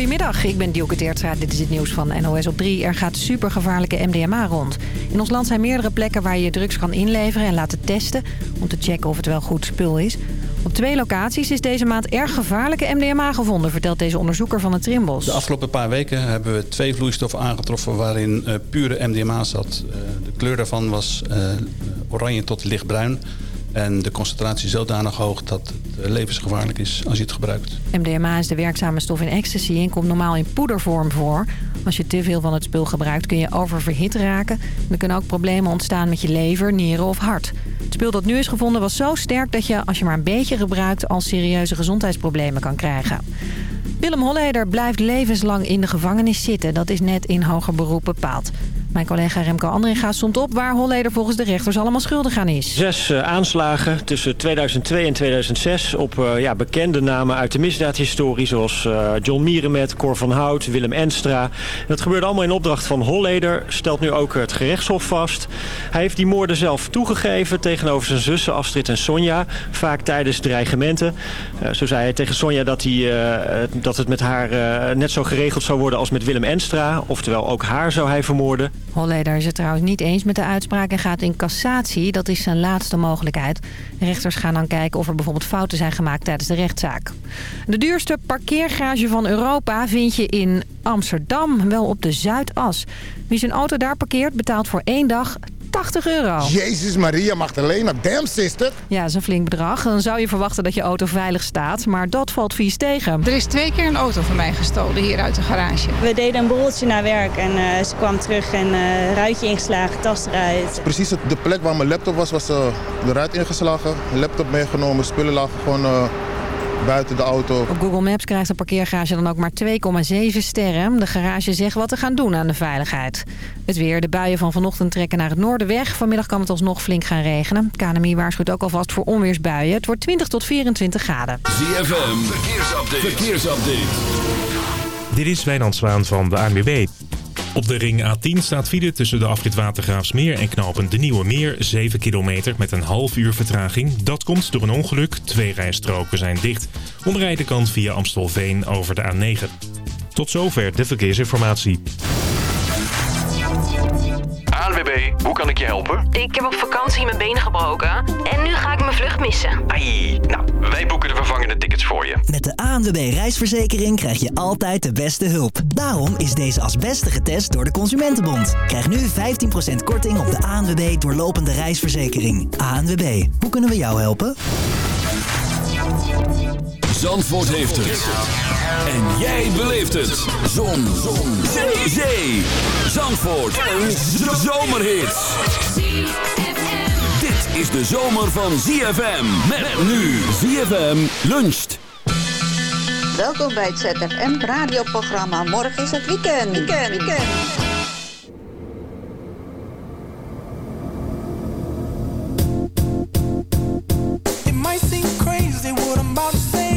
Goedemiddag, ik ben Dielke Teertstra. Dit is het nieuws van NOS op 3. Er gaat supergevaarlijke MDMA rond. In ons land zijn meerdere plekken waar je drugs kan inleveren en laten testen... om te checken of het wel goed spul is. Op twee locaties is deze maand erg gevaarlijke MDMA gevonden... vertelt deze onderzoeker van het Trimbos. De afgelopen paar weken hebben we twee vloeistoffen aangetroffen... waarin uh, pure MDMA zat. Uh, de kleur daarvan was uh, oranje tot lichtbruin... En de concentratie zodanig hoog dat het levensgevaarlijk is als je het gebruikt. MDMA is de werkzame stof in ecstasy en komt normaal in poedervorm voor. Als je te veel van het spul gebruikt kun je oververhit raken. Er kunnen ook problemen ontstaan met je lever, nieren of hart. Het spul dat nu is gevonden was zo sterk dat je, als je maar een beetje gebruikt... al serieuze gezondheidsproblemen kan krijgen. Willem Holleder blijft levenslang in de gevangenis zitten. Dat is net in hoger beroep bepaald. Mijn collega Remco Andringa stond op waar Holleder volgens de rechters allemaal schuldig aan is. Zes uh, aanslagen tussen 2002 en 2006 op uh, ja, bekende namen uit de misdaadhistorie... zoals uh, John Mierenmet, Cor van Hout, Willem Enstra. Dat gebeurde allemaal in opdracht van Holleder, stelt nu ook het gerechtshof vast. Hij heeft die moorden zelf toegegeven tegenover zijn zussen Astrid en Sonja... vaak tijdens dreigementen. zo zei hij tegen Sonja dat, hij, dat het met haar net zo geregeld zou worden als met Willem Enstra. Oftewel, ook haar zou hij vermoorden. Holleder is het trouwens niet eens met de uitspraak en gaat in cassatie. Dat is zijn laatste mogelijkheid. Rechters gaan dan kijken of er bijvoorbeeld fouten zijn gemaakt tijdens de rechtszaak. De duurste parkeergarage van Europa vind je in Amsterdam, wel op de Zuidas. Wie zijn auto daar parkeert betaalt voor één dag 80 euro. Jezus Maria Magdalena, damn sister. Ja, dat is een flink bedrag. Dan zou je verwachten dat je auto veilig staat, maar dat valt vies tegen. Er is twee keer een auto van mij gestolen hier uit de garage. We deden een borreltje naar werk en uh, ze kwam terug en uh, ruitje ingeslagen, tas eruit. Precies de plek waar mijn laptop was, was uh, de ruit ingeslagen. Laptop meegenomen, spullen lagen gewoon buiten de auto. Op Google Maps krijgt de parkeergarage dan ook maar 2,7 sterren. De garage zegt wat te gaan doen aan de veiligheid. Het weer. De buien van vanochtend trekken naar het noorden weg. Vanmiddag kan het alsnog flink gaan regenen. KNMI waarschuwt ook alvast voor onweersbuien. Het wordt 20 tot 24 graden. ZFM. Verkeersupdate. Verkeersupdate. Dit is Wijnand Zwaan van de ANWB. Op de ring A10 staat file tussen de afrit Watergraafsmeer en knopen De Nieuwe Meer. 7 kilometer met een half uur vertraging. Dat komt door een ongeluk. Twee rijstroken zijn dicht. Omrijden kan via Amstelveen over de A9. Tot zover de verkeersinformatie. ANWB, hoe kan ik je helpen? Ik heb op vakantie mijn been gebroken en nu ga ik vlucht missen. Ai, nou, wij boeken de vervangende tickets voor je. Met de ANWB reisverzekering krijg je altijd de beste hulp. Daarom is deze als beste getest door de Consumentenbond. Krijg nu 15% korting op de ANWB doorlopende reisverzekering. ANWB, hoe kunnen we jou helpen? Zandvoort heeft het. En jij beleeft het. Zon. Zon. Zee. Zee. Zandvoort. Een zomerhit is de zomer van ZFM. Met, nu. nu ZFM luncht. Welkom bij het ZFM radioprogramma. Morgen is het weekend. Weekend, weekend. It might seem crazy what I'm about to say.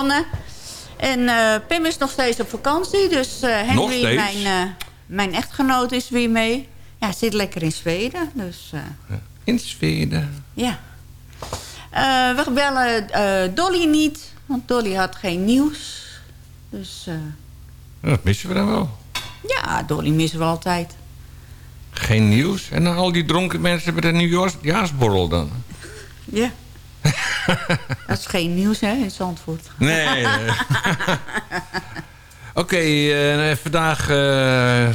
Begonnen. En uh, Pim is nog steeds op vakantie. Dus uh, Henry, mijn, uh, mijn echtgenoot, is weer mee. Ja, zit lekker in Zweden. Dus, in Zweden? Ja. we bellen Dolly niet. Want Dolly had geen nieuws. Dus... dat missen we dan wel. Ja, Dolly missen we altijd. Geen nieuws? En dan al die dronken mensen bij de nieuwjaarsborrel dan? Ja. dat is geen nieuws, hè, in Zandvoort. Nee. Oké, okay, uh, vandaag uh,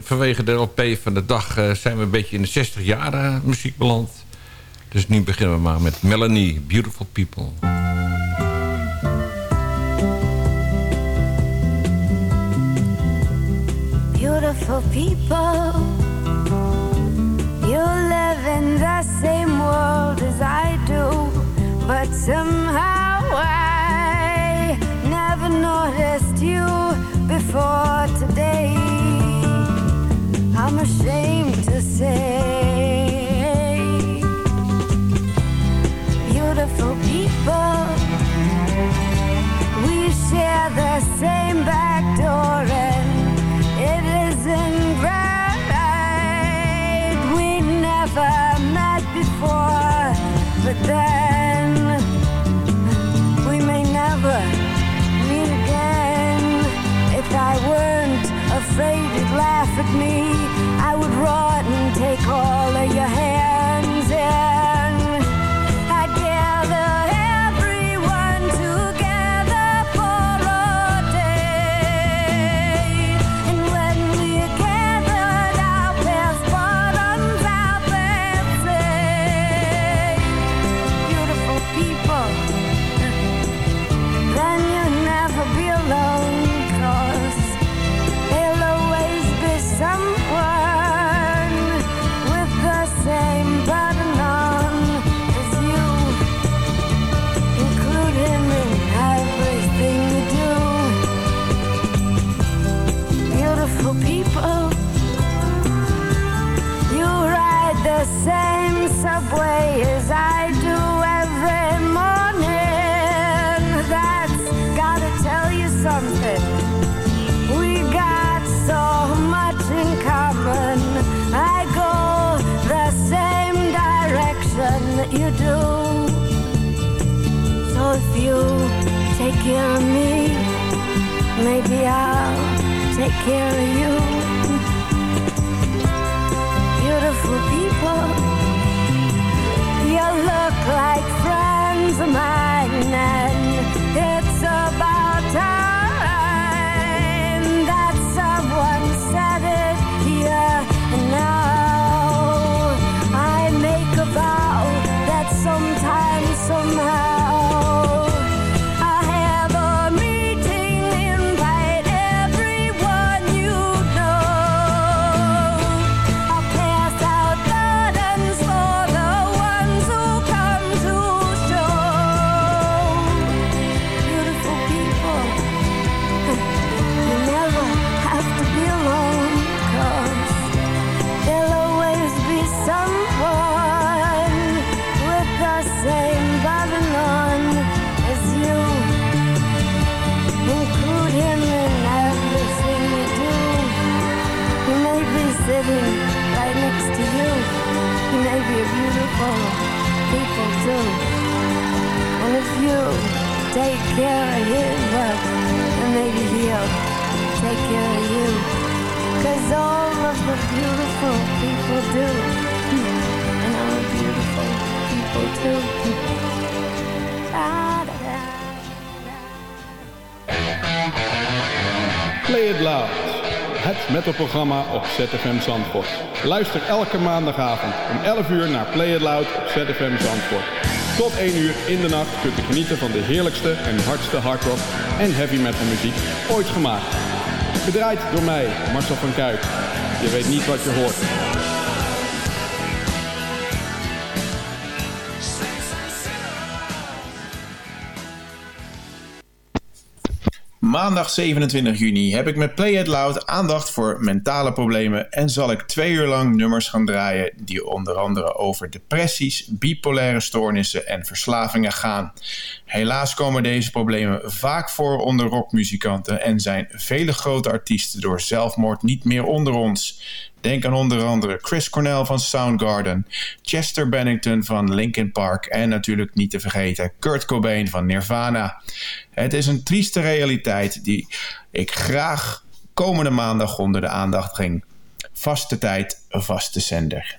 vanwege de LP van de dag uh, zijn we een beetje in de 60 jaar muziek beland. Dus nu beginnen we maar met Melanie, Beautiful People. Beautiful people You live in the same world as I do But somehow I never noticed you before today. I'm ashamed to say, beautiful people, we share the same back door, and it isn't right. We never met before, but then. You'd laugh at me, care of me, maybe I'll take care of you. Beautiful people, you look like care of him, well, maybe he'll take care of you. Cause all of the beautiful people do. And I'm a beautiful people too. Play It Loud. Het metalprogramma op ZFM Zandvoort. Luister elke maandagavond om 11 uur naar Play It Loud op ZFM Zandvoort. Tot 1 uur in de nacht kunt u genieten van de heerlijkste en hardste hardrock en heavy metal muziek ooit gemaakt. Gedraaid door mij, Marcel van Kuip. Je weet niet wat je hoort. Maandag 27 juni heb ik met Play It Loud aandacht voor mentale problemen en zal ik twee uur lang nummers gaan draaien die onder andere over depressies, bipolaire stoornissen en verslavingen gaan. Helaas komen deze problemen vaak voor onder rockmuzikanten en zijn vele grote artiesten door zelfmoord niet meer onder ons. Denk aan onder andere Chris Cornell van Soundgarden, Chester Bennington van Linkin Park en natuurlijk niet te vergeten Kurt Cobain van Nirvana. Het is een trieste realiteit die ik graag komende maandag onder de aandacht ging. Vaste tijd, vaste zender.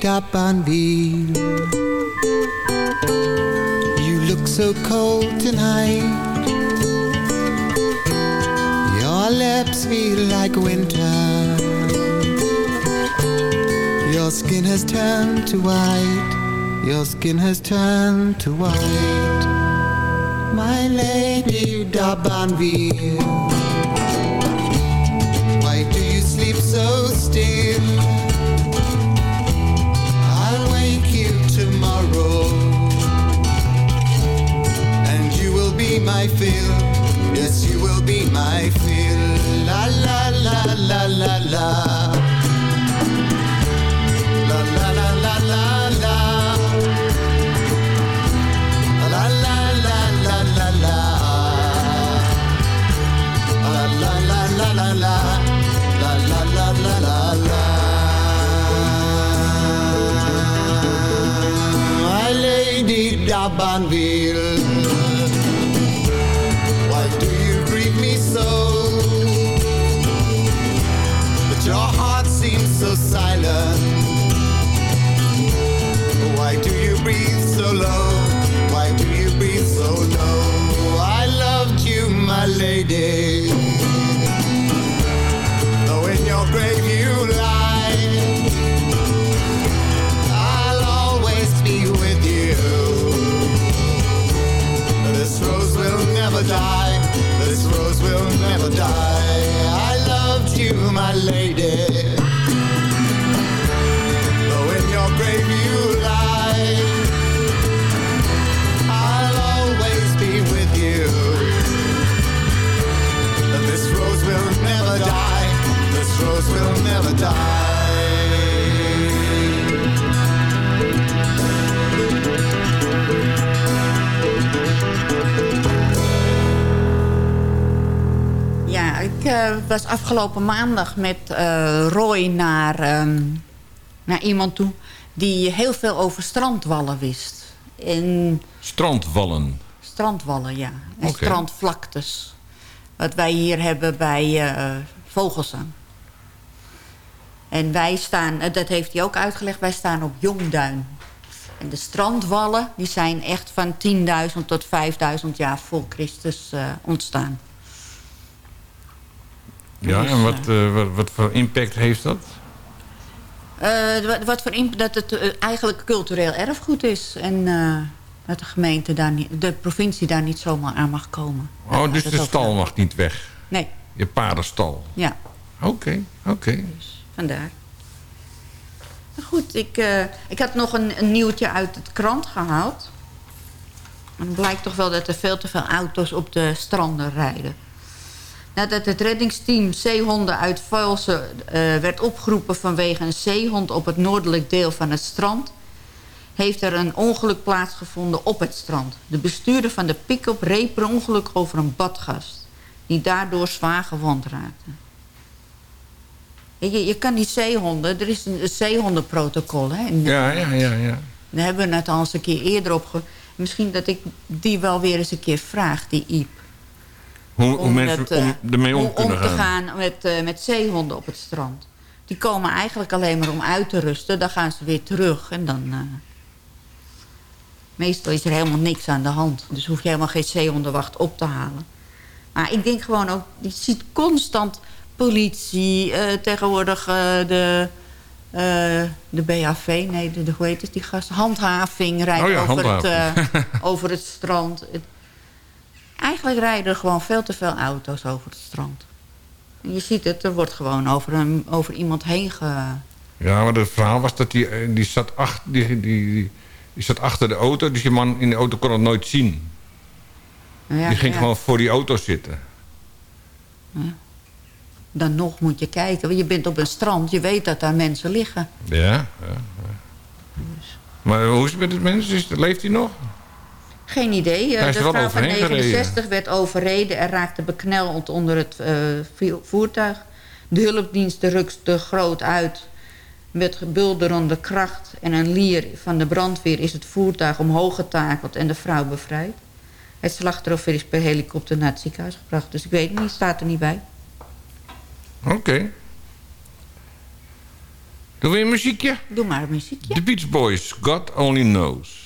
Tapanville You look so cold tonight. Your lips feel like winter. Your skin has turned to white. Your skin has turned to white. My lady Dabanville my fill. Yes, you will be my fill. La la la la la la. La la la la la la. La la la la la la. La la la la la la. La la la la. Lady Dabanville afgelopen maandag met uh, Roy naar, um, naar iemand toe... die heel veel over strandwallen wist. In strandwallen? Strandwallen, ja. En okay. strandvlaktes. Wat wij hier hebben bij uh, Vogelsang. En wij staan, dat heeft hij ook uitgelegd... wij staan op Jongduin. En de strandwallen die zijn echt van 10.000 tot 5.000 jaar voor Christus ontstaan. Ja, en wat, uh, wat, wat, voor impact heeft dat? Eh, wat, wat voor imp- dat het eh, eigenlijk cultureel erfgoed is. En eh, dat de gemeente daar niet, de provincie daar niet zomaar aan mag komen. Oh, dus de stal mag niet weg. Nee, Je paardenstal. ja, Oké, oké. vandaar. Maar goed, ik, eh, ik had nog een, een nieuwtje uit het krant gehaald. En het blijkt toch wel dat er veel te veel auto's op de stranden rijden. Nadat het reddingsteam zeehonden uit Vuilse eh, werd opgeroepen vanwege een zeehond op het noordelijk deel van het strand, heeft er een ongeluk plaatsgevonden op het strand. De bestuurder van de pick-up reed per ongeluk over een badgast, die daardoor zwaar gewond raakte. Je, je kan die zeehonden, er is een, een zeehondenprotocol hè, Ja, ja, ja, ja. daar hebben we het al eens een keer eerder op. Misschien dat ik die wel weer eens een keer vraag, die Iep. Hoe, hoe mensen dat, eh, om, ermee om hoe kunnen te gaan. gaan met, eh, met zeehonden op het strand. Die komen eigenlijk alleen maar om uit te rusten. Dan gaan ze weer terug en dan... eh, meestal is er helemaal niks aan de hand. Dus hoef je helemaal geen zeehondenwacht op te halen. Maar ik denk gewoon ook... Je ziet constant politie, tegenwoordig de... eh, de BHV, nee, de, de, hoe heet het, die gast? Handhaving rijdt Oh ja, over, Het, over het strand. Het- eigenlijk rijden er gewoon veel te veel auto's over het strand. En je ziet het, er wordt gewoon over, een, over iemand heen ge... Ja, maar het verhaal was dat die, eh, die, zat ach, die, die, die, die zat achter de auto. Dus die man in de auto kon het nooit zien. Ja, die ging ja. gewoon voor die auto zitten. Dan nog moet je kijken. want Je bent op een strand, je weet dat daar mensen liggen. Ja, ja. ja. Maar hoe is het met het mens? Leeft hij nog? Geen idee. Eh, Hij is de vrouw van overheen gereden. 69 werd overreden en raakte bekneld onder het eh, vo- voertuig. De hulpdiensten rukte groot uit. Met gebulderende kracht en een lier van de brandweer is het voertuig omhoog getakeld en de vrouw bevrijd. Het slachtoffer is per helikopter naar het ziekenhuis gebracht. Dus ik weet niet, staat er niet bij. Oké. Doen we een muziekje? Doe maar een muziekje. The Beach Boys, God Only Knows.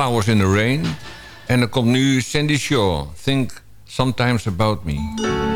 Flowers in the Rain. En dan komt nu Sandy Shaw, Think Sometimes About Me.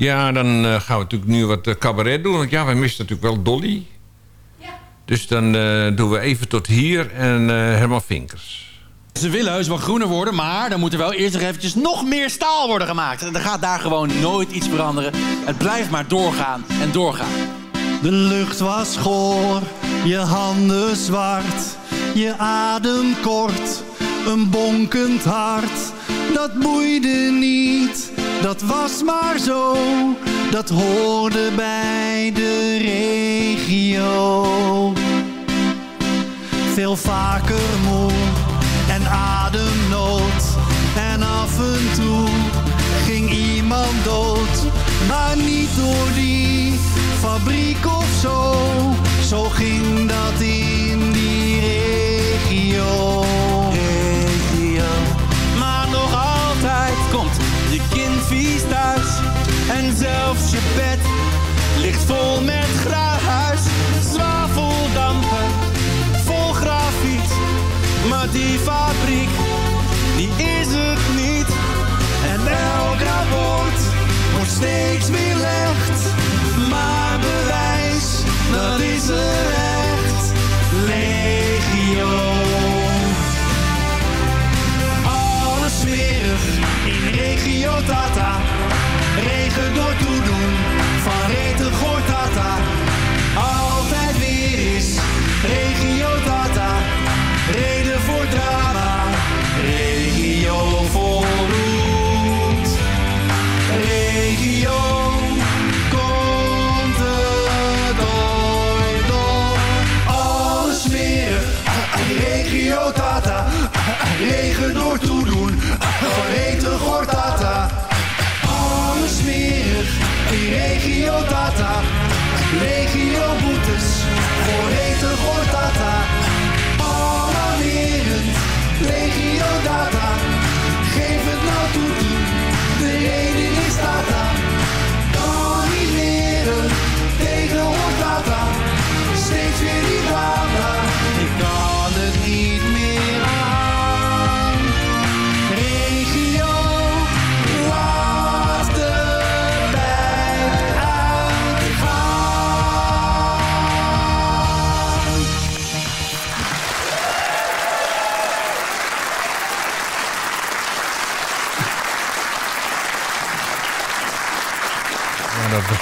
Ja, dan eh, gaan we natuurlijk nu wat eh, cabaret doen. Want ja, wij missen natuurlijk wel Dolly. Dus dan eh, doen we even tot hier en eh, Herman Vinkers. Ze willen heus wel groener worden, maar dan moet er wel eerst nog eventjes nog meer staal worden gemaakt. En er gaat daar gewoon nooit iets veranderen. Het blijft maar doorgaan en doorgaan. De lucht was goor, je handen zwart, je adem kort, een bonkend hart. Dat boeide niet, dat was maar zo, dat hoorde bij de regio. Veel vaker moe en ademnood en af en toe ging iemand dood, maar niet door die fabriek of zo. Zo ging dat in die regio. regio. Maar nog altijd komt je kind vies thuis. En zelfs je bed ligt vol met gruis. Zwaveldampen, vol grafiet. Maar die fabriek, die is het niet. En elk rapport wordt steeds weer licht. Maar bewijs, dat is er echt. Legio. In regio Tata.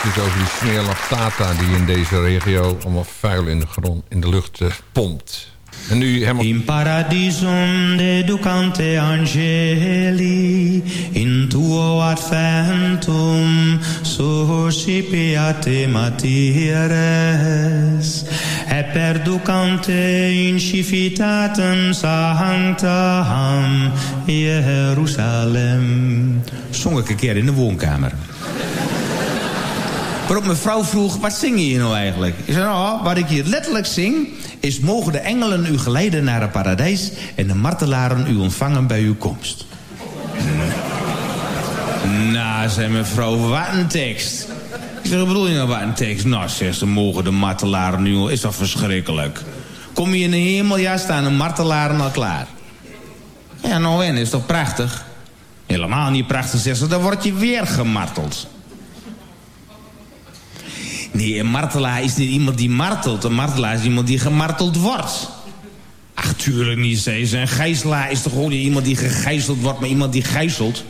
Was dus over die smeerlaptata die in deze regio allemaal vuil in de, grond, in de lucht uh, pompt. En nu helemaal... In paradisum deducante angeli in tuo adventum suscipiate matieres e perducante in civitatem sanctam Jeruzalem. Zong ik een keer in de woonkamer. Waarop mijn vrouw vroeg, wat zing je hier nou eigenlijk? Ik zei, nou, wat ik hier letterlijk zing... is mogen de engelen u geleiden naar het paradijs... en de martelaren u ontvangen bij uw komst. nou, zei mijn vrouw, wat een tekst. Ik zeg, bedoel je nou, wat een tekst? Nou, zegt ze, mogen de martelaren nu... is dat verschrikkelijk. Kom je in de hemel, ja, staan de martelaren al klaar. Ja, nou en, is toch prachtig? Helemaal niet prachtig, zegt ze, dan word je weer gemarteld. Nee, een martelaar is niet iemand die martelt. Een martelaar is iemand die gemarteld wordt. Ach, tuurlijk niet, zei ze. Een gijzelaar is toch gewoon niet iemand die gegijzeld wordt... maar iemand die gijzelt?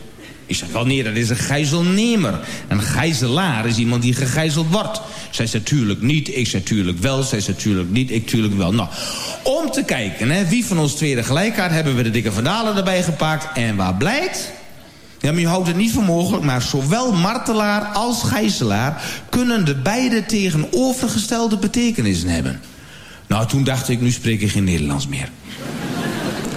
Ik zei, wel nee, dat is een gijzelnemer. Een gijzelaar is iemand die gegijzeld wordt. Zij zei, tuurlijk niet. Ik zei, tuurlijk wel. Zij zei, tuurlijk niet. Ik, tuurlijk wel. Nou, om te kijken, hè, wie van ons tweede gelijkaard... hebben we de dikke vandalen erbij gepakt. En waar blijkt... Ja, maar je houdt het niet voor mogelijk, maar zowel martelaar als gijzelaar... kunnen de beide tegenovergestelde betekenissen hebben. Nou, toen dacht ik, nu spreek ik geen Nederlands meer.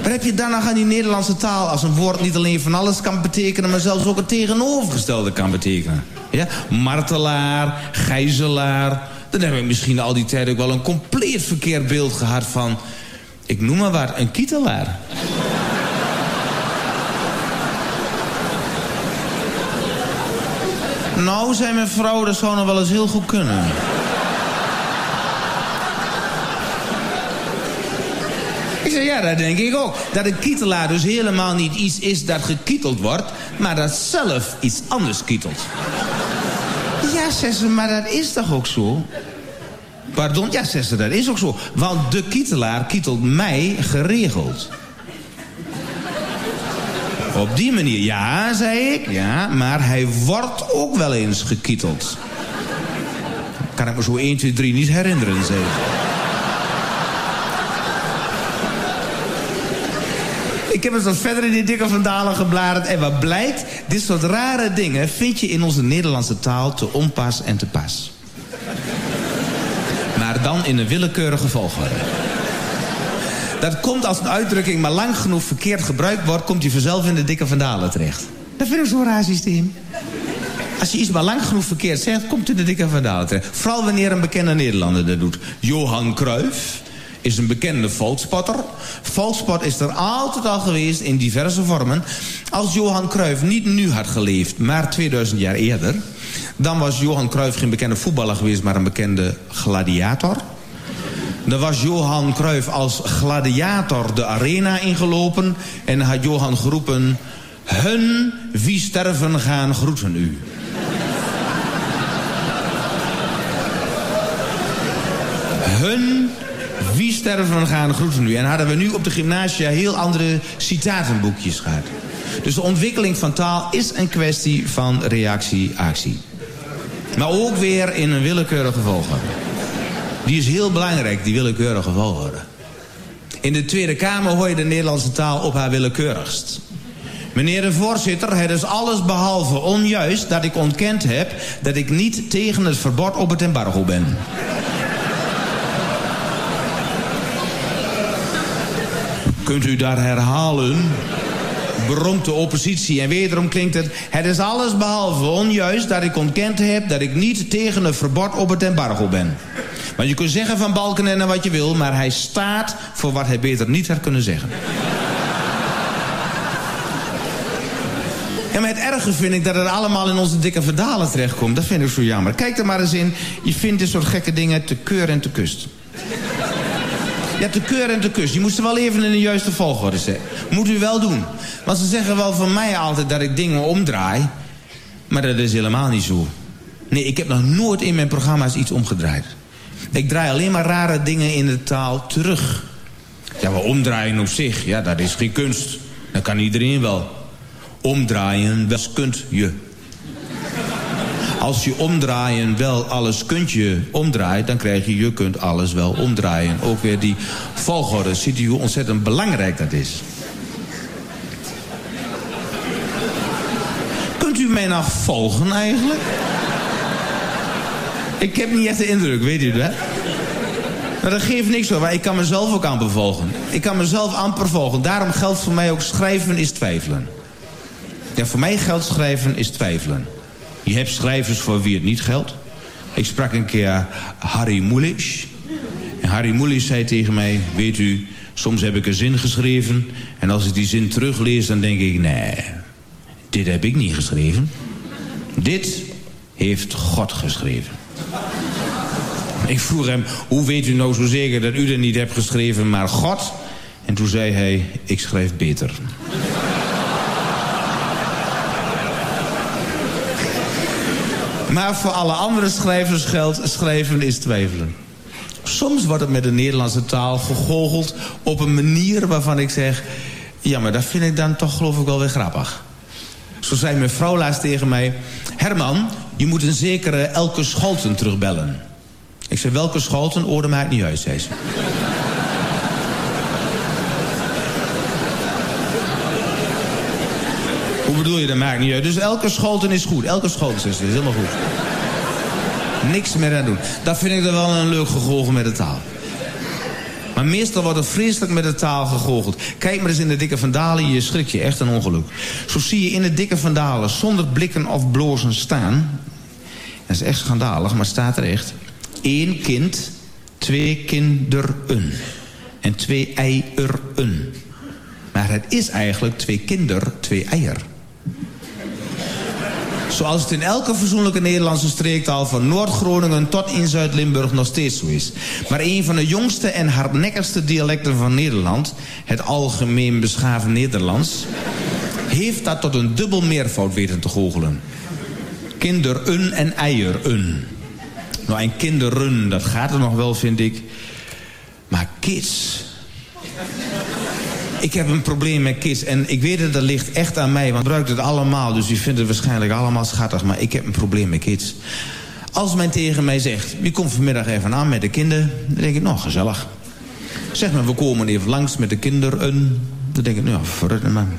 Wat heb je dan nog aan die Nederlandse taal... als een woord niet alleen van alles kan betekenen... maar zelfs ook het tegenovergestelde kan betekenen? Ja? Martelaar, gijzelaar... Dan heb ik misschien al die tijd ook wel een compleet verkeerd beeld gehad van... ik noem maar wat, een kietelaar. Nou, zei mijn vrouw, dat zou nog wel eens heel goed kunnen. Ik zei, ja, dat denk ik ook. Dat een kietelaar dus helemaal niet iets is dat gekieteld wordt... maar dat zelf iets anders kietelt. Ja, zei ze, maar dat is toch ook zo? Pardon? Ja, zei ze, dat is ook zo. Want de kietelaar kietelt mij geregeld. Op die manier, ja, zei ik. Ja, maar hij wordt ook wel eens gekieteld. Kan ik me zo 1, 2, 3 niet herinneren, zei ik. Ik heb eens wat verder in die dikke vandalen gebladerd. En wat blijkt, dit soort rare dingen vind je in onze Nederlandse taal te onpas en te pas. Maar dan in een willekeurige volgorde. Dat komt als een uitdrukking maar lang genoeg verkeerd gebruikt wordt... komt hij vanzelf in de dikke vandalen terecht. Dat vind ik zo'n raar systeem. Als je iets maar lang genoeg verkeerd zegt, komt in de dikke vandalen terecht. Vooral wanneer een bekende Nederlander dat doet. Johan Cruijff is een bekende volkspotter. Volkspot is er altijd al geweest in diverse vormen. Als Johan Cruijff niet nu had geleefd, maar 2000 jaar eerder... dan was Johan Cruijff geen bekende voetballer geweest... maar een bekende gladiator... Dan was Johan Cruijff als gladiator de arena ingelopen... en had Johan geroepen... Hun wie sterven gaan groeten u. Hun wie sterven gaan groeten u. En hadden we nu op de gymnasia heel andere citatenboekjes gehad. Dus de ontwikkeling van taal is een kwestie van reactie-actie. Maar ook weer in een willekeurige volgorde. Die is heel belangrijk, die willekeurige volgorde. In de Tweede Kamer hoor je de Nederlandse taal op haar willekeurigst. Meneer de voorzitter, het is alles behalve onjuist dat ik ontkend heb... dat ik niet tegen het verbod op het embargo ben. Kunt u daar herhalen? Bromt de oppositie en wederom klinkt het... het is alles behalve onjuist dat ik ontkend heb... dat ik niet tegen het verbod op het embargo ben. Want je kunt zeggen van Balkenende wat je wil... maar hij staat voor wat hij beter niet had kunnen zeggen. Ja, maar het erge vind ik dat het allemaal in onze dikke verdalen terechtkomt. Dat vind ik zo jammer. Kijk er maar eens in. Je vindt dit soort gekke dingen te keur en te kust. Ja, te keur en te kust. Je moest er wel even in de juiste volgorde zetten. Moet u wel doen. Want ze zeggen wel van mij altijd dat ik dingen omdraai. Maar dat is helemaal niet zo. Nee, ik heb nog nooit in mijn programma's iets omgedraaid. Ik draai alleen maar rare dingen in de taal terug. Ja, maar omdraaien op zich, ja, dat is geen kunst. Dat kan iedereen wel. Omdraaien, dat kunt je. Als je omdraaien wel alles kunt je omdraaien... dan krijg je je kunt alles wel omdraaien. Ook weer die volgorde. Ziet u hoe ontzettend belangrijk dat is? Kunt u mij nog volgen eigenlijk? Ik heb niet echt de indruk, weet u dat? Maar dat geeft niks hoor, maar ik kan mezelf ook amper. Ik kan mezelf amper volgen. Daarom geldt voor mij ook schrijven is twijfelen. Ja, voor mij geldt schrijven is twijfelen. Je hebt schrijvers voor wie het niet geldt. Ik sprak een keer Harry Mulisch. En Harry Mulisch zei tegen mij... Weet u, soms heb ik een zin geschreven... en als ik die zin teruglees, dan denk ik... Nee, dit heb ik niet geschreven. Dit heeft God geschreven. Ik vroeg hem, hoe weet u nou zo zeker dat u er niet hebt geschreven, maar God? En toen zei hij, ik schrijf beter. Maar voor alle andere schrijvers geldt, schrijven is twijfelen. Soms wordt het met de Nederlandse taal gegoocheld op een manier waarvan ik zeg... ja, maar dat vind ik dan toch geloof ik wel weer grappig. Zo zei mijn vrouw laatst tegen mij... Herman, je moet een zekere Elke Scholten terugbellen. Ik zei, welke Scholten? Oorde maakt niet uit, zei ze. Hoe bedoel je, dat maakt niet uit. Dus elke Scholten is goed. Elke Scholten is, is helemaal goed. Niks meer aan doen. Dat vind ik dan wel een leuk gegolgen met de taal. Maar meestal wordt er vreselijk met de taal gegoocheld. Kijk maar eens in de dikke vandalen, je schrikt je echt een ongeluk. Zo zie je in de dikke vandalen zonder blikken of blozen staan. Dat is echt schandalig, maar staat er echt. Eén kind, twee kinderen. En twee eieren. Maar het is eigenlijk twee kinder, twee eier. Zoals het in elke verzoenlijke Nederlandse streektaal... van Noord-Groningen tot in Zuid-Limburg nog steeds zo is. Maar een van de jongste en hardnekkigste dialecten van Nederland... het algemeen beschaafd Nederlands... heeft dat tot een dubbel meervoud weten te goochelen. Kinderen en eieren. Nou, en kinderen, dat gaat er nog wel, vind ik. Maar kids... Ik heb een probleem met kids en ik weet dat dat ligt echt aan mij. Want gebruikt het allemaal, dus u vindt het waarschijnlijk allemaal schattig. Maar ik heb een probleem met kids. Als men tegen mij zegt, wie komt vanmiddag even aan met de kinderen? Dan denk ik, nou, gezellig. Zeg maar, we komen even langs met de kinderen. Dan denk ik, nou, verrut maar.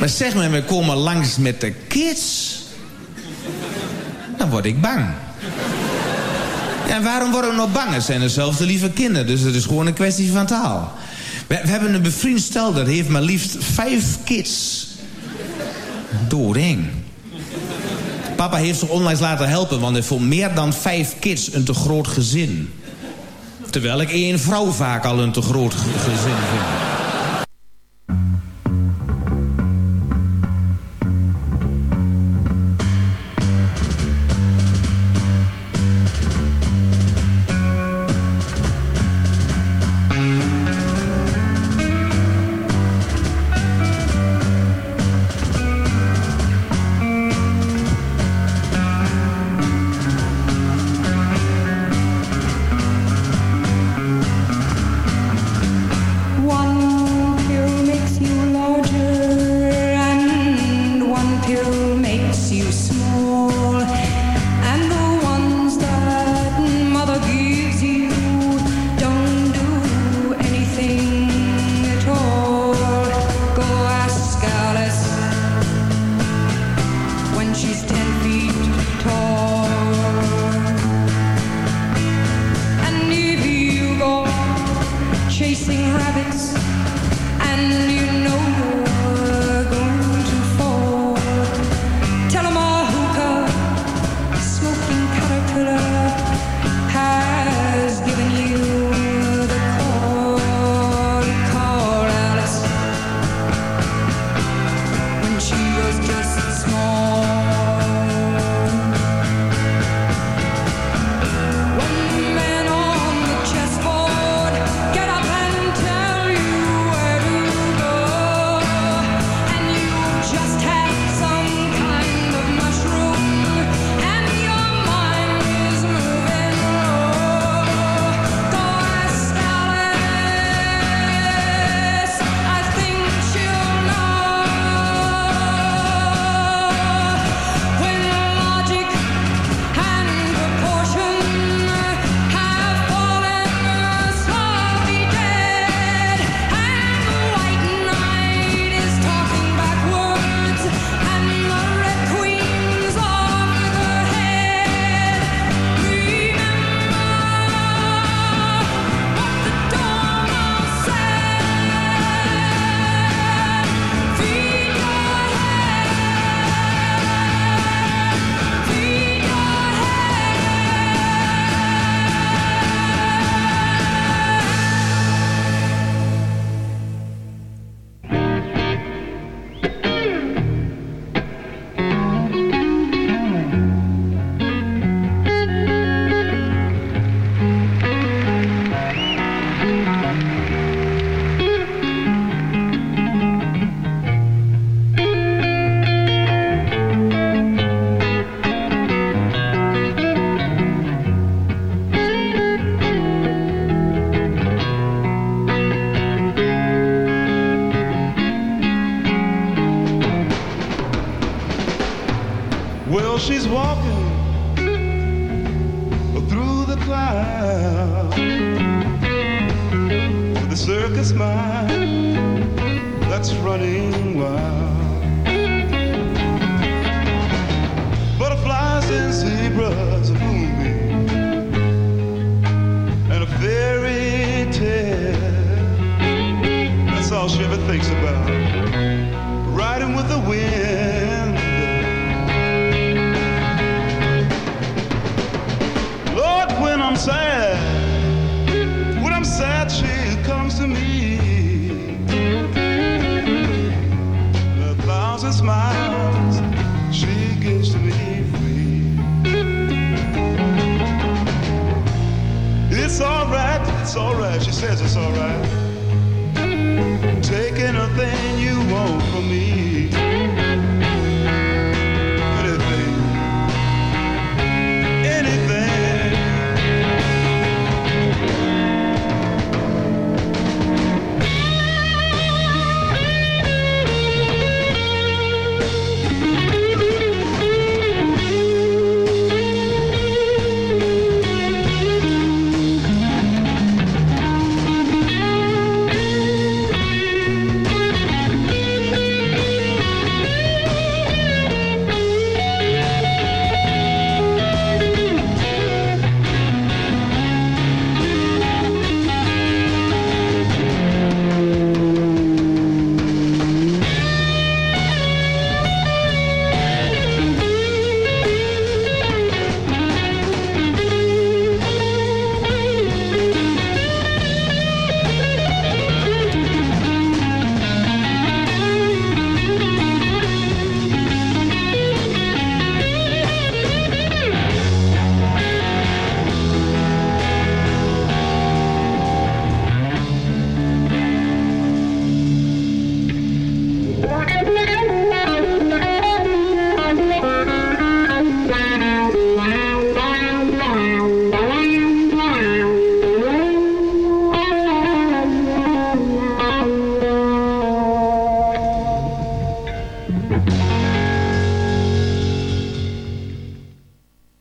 maar zeg maar, we komen langs met de kids. Dan word ik bang. Ja, waarom worden we nou bang? Het zijn dezelfde lieve kinderen, dus het is gewoon een kwestie van taal. We, we hebben een bevriend stel, dat heeft maar liefst vijf kids. Doorheen. Papa heeft zich onlangs laten helpen, want hij vond meer dan vijf kids een te groot gezin. Terwijl ik één vrouw vaak al een te groot gezin vind.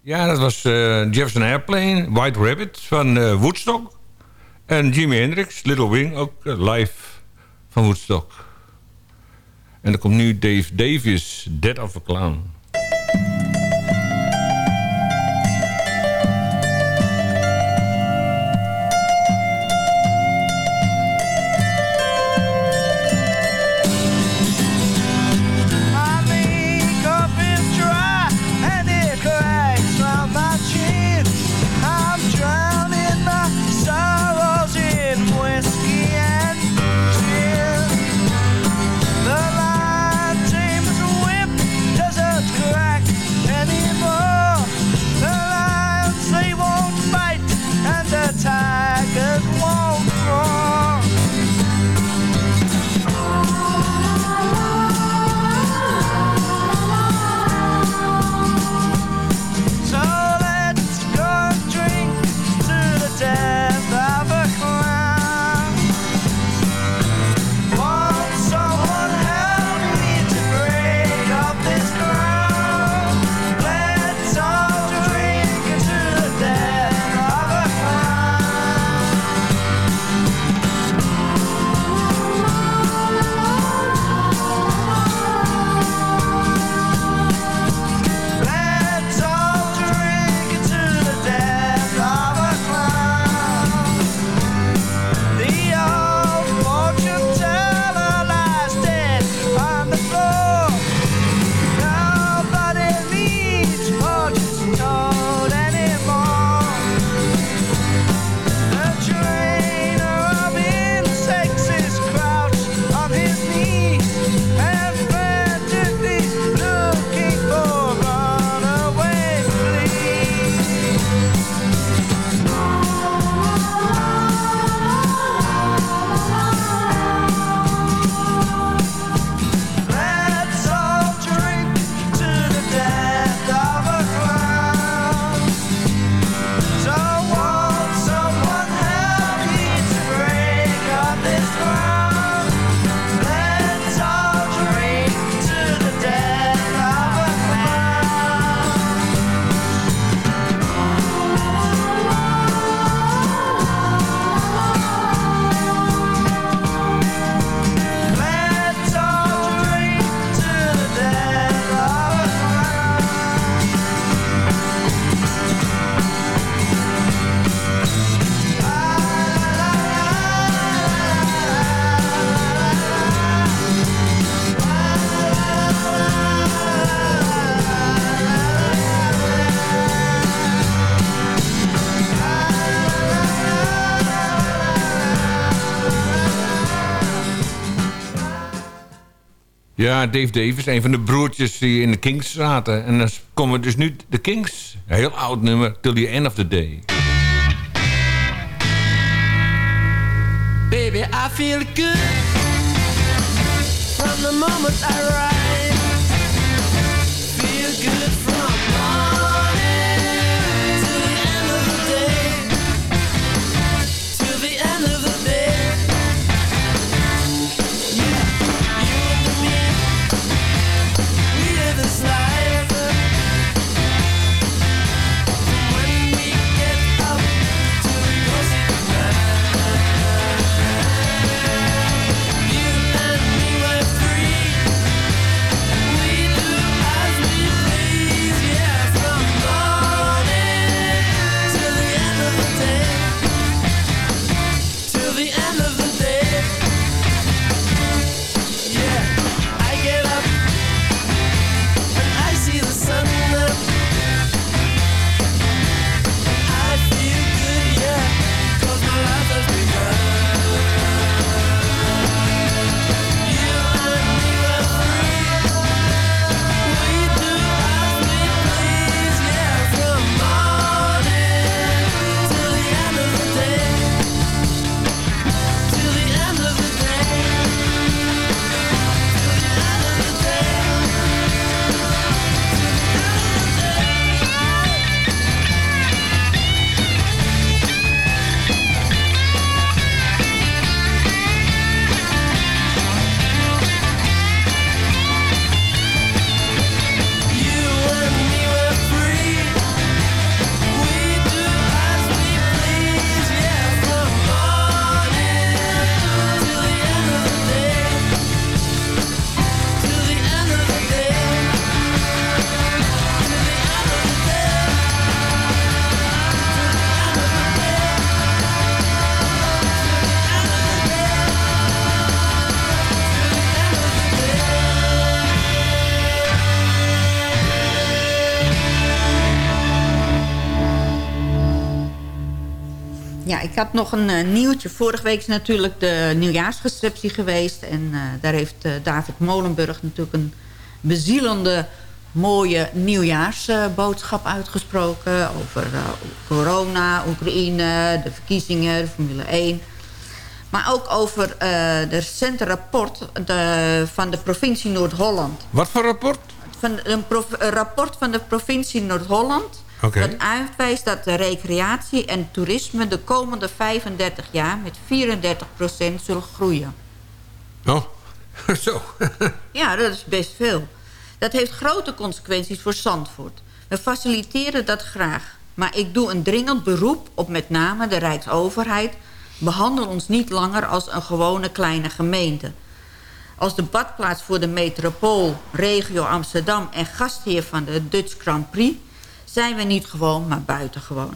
Ja, dat was eh, Jefferson Airplane, White Rabbit van eh, Woodstock. En Jimi Hendrix, Little Wing, ook eh, live van Woodstock. En dan komt nu Dave Davis, Dead of a Clown. Ja, Dave Davis, een van de broertjes die in de Kings zaten. En dan komen dus nu de Kings. Een heel oud nummer, Till the End of the Day. Baby, I feel good from the moment I ride. Ik had nog een eh, nieuwtje. Vorige week is natuurlijk de nieuwjaarsreceptie geweest. En eh, daar heeft eh, David Molenburg natuurlijk een bezielende, mooie nieuwjaarsboodschap uitgesproken. Over corona, Oekraïne, de verkiezingen, de Formule 1. Maar ook over de recente rapport de, van de provincie Noord-Holland. Wat voor rapport? Van een, prof- een rapport van de provincie Noord-Holland... Oké. dat uitwijst dat de recreatie en toerisme... de komende 35 jaar met 34% zullen groeien. Oh, zo. Ja, dat is best veel. Dat heeft grote consequenties voor Zandvoort. We faciliteren dat graag. Maar ik doe een dringend beroep op met name de Rijksoverheid... behandel ons niet langer als een gewone kleine gemeente. Als de badplaats voor de metropool, regio Amsterdam... en gastheer van de Dutch Grand Prix... zijn we niet gewoon, maar buitengewoon.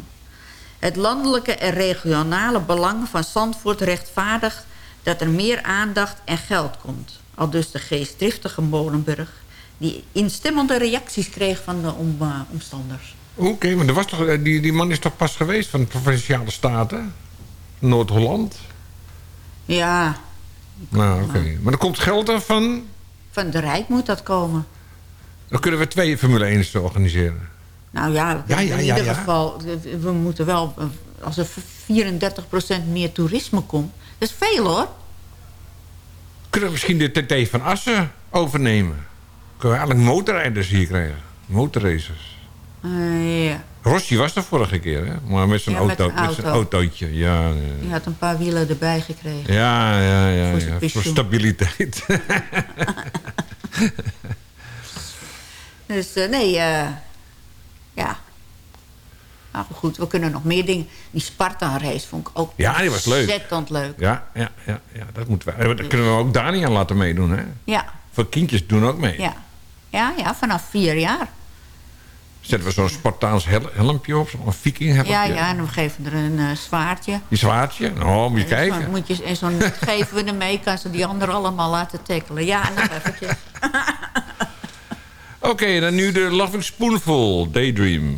Het landelijke en regionale belang van Zandvoort rechtvaardigt... dat er meer aandacht en geld komt. Al dus de geestdriftige Molenburg... die instemmende reacties kreeg van de om, eh, omstanders. Oké, maar er was toch, eh, die, die man is toch pas geweest van de Provinciale Staten? Noord-Holland? Ja, Nou, oké. Maar er komt geld van... van de Rijk moet dat komen. Dan kunnen we twee Formule 1's organiseren. Nou ja, Ja, ja, in ieder geval, we moeten wel... als er 34% meer toerisme komt... dat is veel hoor. Kunnen we misschien de TT van Assen overnemen? Kunnen we eigenlijk motorrijders hier krijgen? Motorracers. Eh, ja, Rossi was er vorige keer, hè? Maar met zijn Ja, met auto, met zijn auto. autootje. Ja, ja. die had een paar wielen erbij gekregen. Ja, ja, ja. Voor ja, stabiliteit. Dus eh, nee, ja. Nou goed, we kunnen nog meer dingen. Die Spartan-race vond ik ook Ja, die was leuk. ontzettend leuk. ja, ja, ja, ja, dat moeten we. Daar kunnen we ook Dani aan laten meedoen, hè? Ja, Voor kindjes doen ook mee. ja. Ja, ja, vanaf vier jaar. Zetten we zo'n Spartaans hel- helmpje op, zo'n viking helmpje. Ja, ja, en we geven er een eh, zwaardje. Die zwaardje. Oh, moet je kijken. Moet je, en zo'n net geven we ermee, kan ze die anderen allemaal laten tackelen. Ja, nog eventjes. Oké, dan nu de Loving Spoonful, Daydream.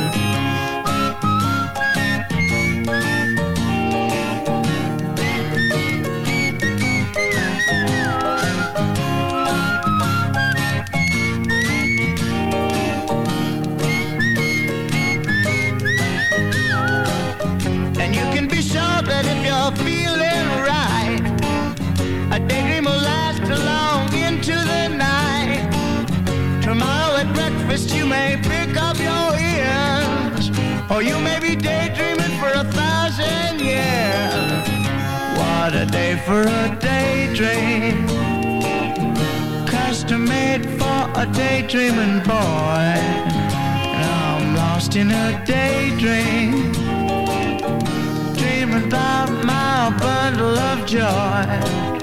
For a daydream, custom made for a daydreaming boy. I'm lost in a daydream dreaming about my bundle of joy.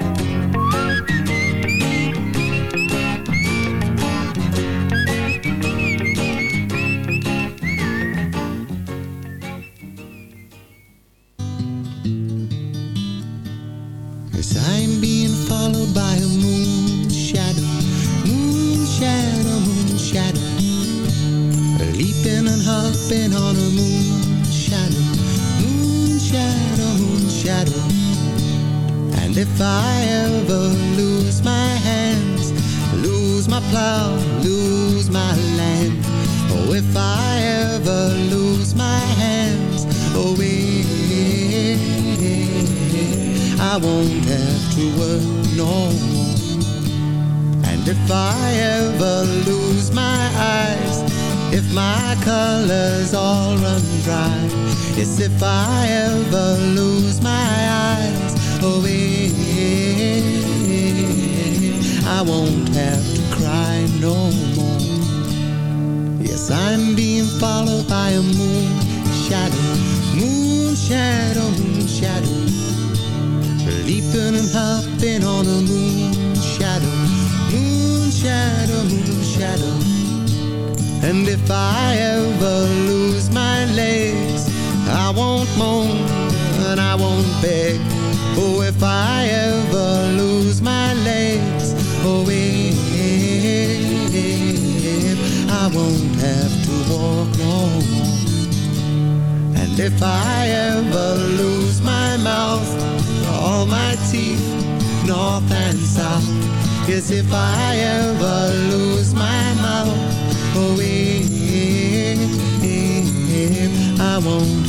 Yes, if I ever lose my eyes, oh, eh, I won't have to cry no more. Yes, I'm being followed by a moon shadow, moon shadow, moon shadow leaping and hopping on a moon shadow, moon shadow, moon shadow. And if I ever if I ever lose my mouth, all my teeth, north and south. Yes, if I ever lose my mouth, oh, eh, eh, eh, eh I won't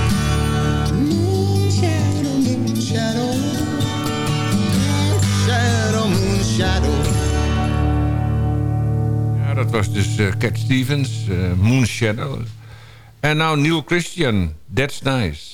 Dat was dus eh, Cat Stevens, eh, Moon Shadow. En nou Neil Christian, That's Nice.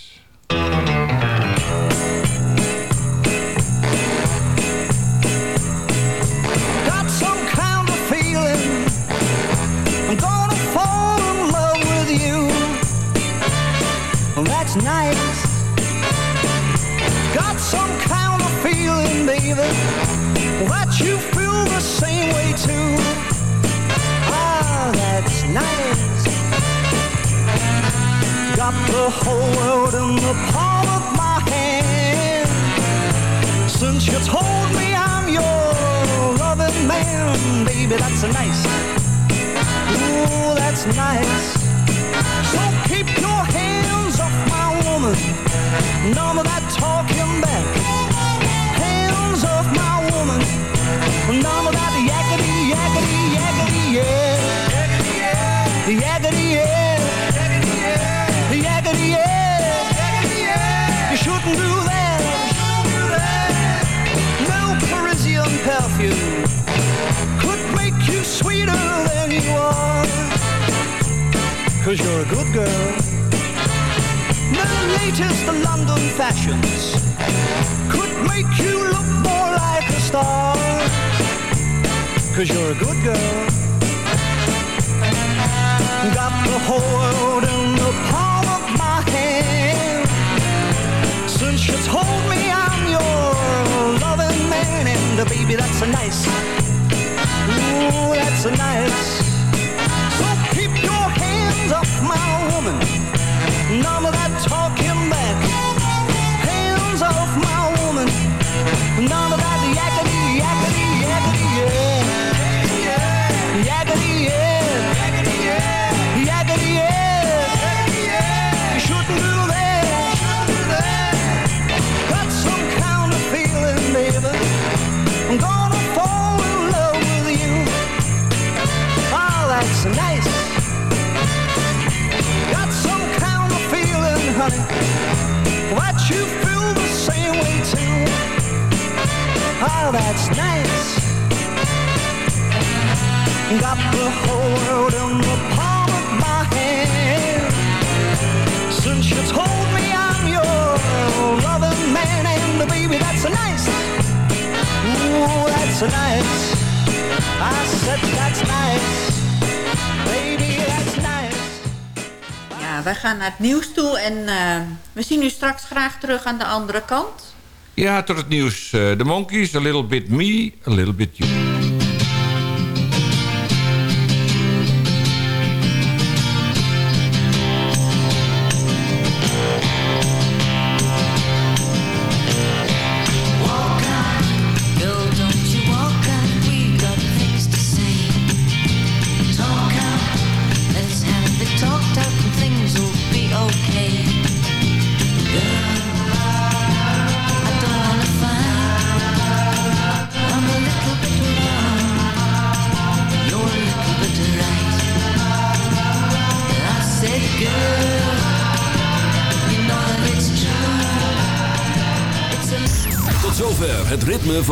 het nieuws toe. En eh, we zien u straks graag terug aan de andere kant. Ja, tot het nieuws. Eh, de Monkeys, A Little Bit Me, A Little Bit You.